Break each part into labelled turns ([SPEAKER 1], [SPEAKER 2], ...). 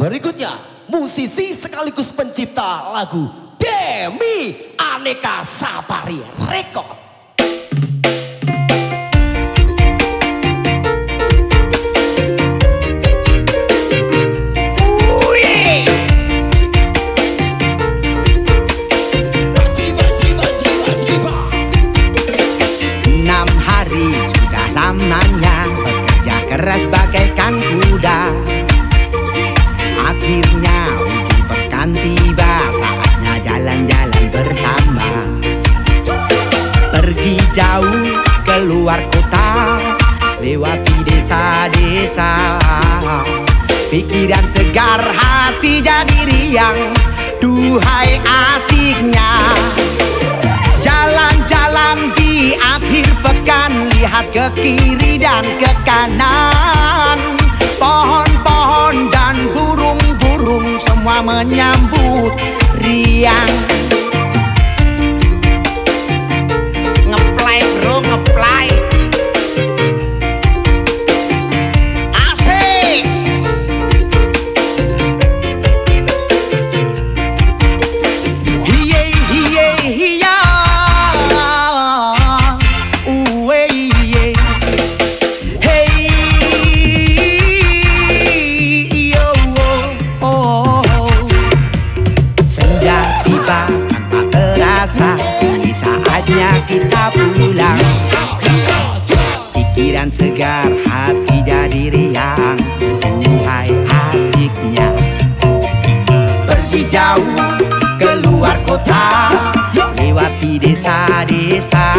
[SPEAKER 1] Berikutnya, musisi sekaligus pencipta lagu Demi Aneka Sapari Rekod.
[SPEAKER 2] Akhirnya ujung pekan tiba saatnya jalan-jalan bersama. Pergi jauh keluar kota lewati desa-desa. Pikiran segar hati jadi riang Duhai asiknya. Jalan-jalan di akhir pekan Lihat ke kiri dan ke kanan menyambut riang kita pulang. Pikiran segar hati jadi riang. Duhai asiknya. Pergi jauh keluar kota. Lewati desa-desa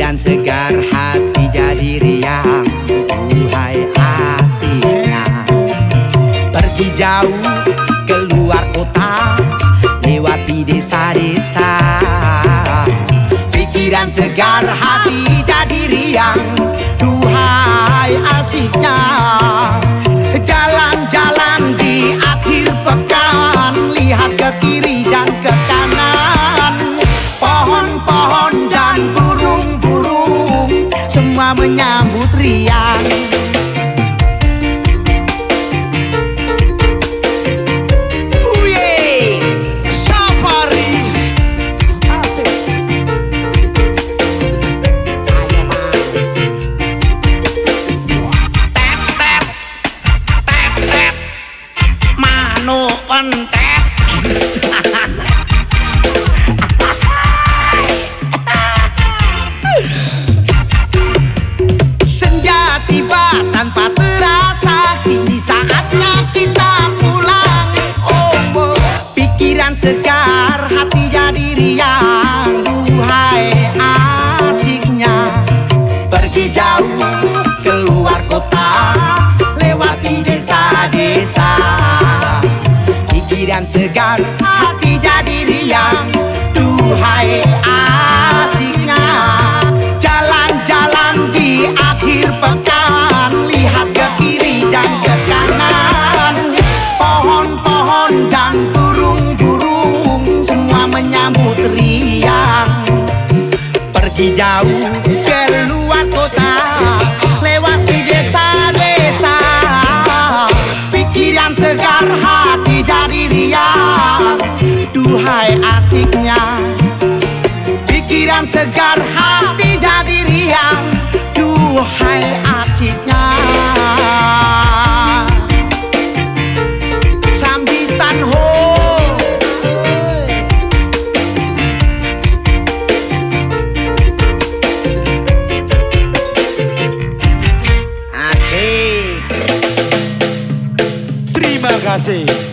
[SPEAKER 2] Pikiran segar hati jadi riang. Duhai asiknya Pergi jauh keluar kota Lewati desa-desa. Pikiran segar hati
[SPEAKER 3] Pentet
[SPEAKER 2] Senja tiba tanpa terasa Kini saatnya kita pulang. Oh, oh. pikiran segar hati jadi riang. Duhai asiknya Pergi jauh keluar kota Lewati desa-desa segar hati jadi riang. Duhai asiknya Jalan-jalan di akhir pekan. Lihat ke kiri dan ke kanan. Pohon-pohon dan burung-burung Semua menyambut riang. Pergi jauh keluar kota Lewati desa-desa. Pikiran segar hati Duhai asiknya Pikiran segar hati jadi riang. Duhai asiknya. Sambitan ho. Asik.
[SPEAKER 4] Terima kasih.